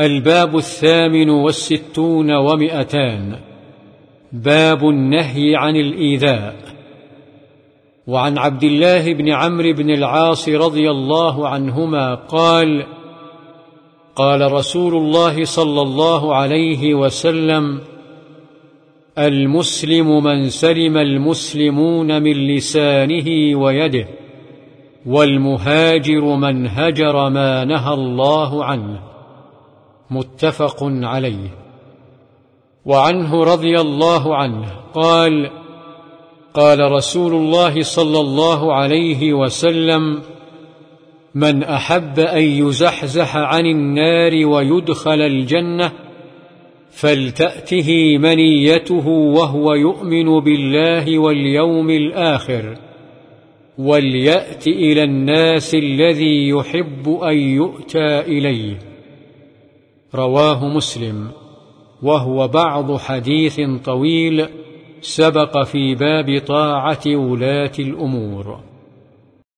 الباب الثامن والستون ومئتان. باب النهي عن الإيذاء. وعن عبد الله بن عمرو بن العاص رضي الله عنهما قال قال رسول الله صلى الله عليه وسلم المسلم من سلم المسلمون من لسانه ويده والمهاجر من هجر ما نهى الله عنه. متفق عليه. وعنه رضي الله عنه قال قال رسول الله صلى الله عليه وسلم من أحب أن يزحزح عن النار ويدخل الجنة فلتأته منيته وهو يؤمن بالله واليوم الآخر وليأت إلى الناس الذي يحب أن يؤتى إليه. رواه مسلم. وهو بعض حديث طويل سبق في باب طاعة ولاة الأمور.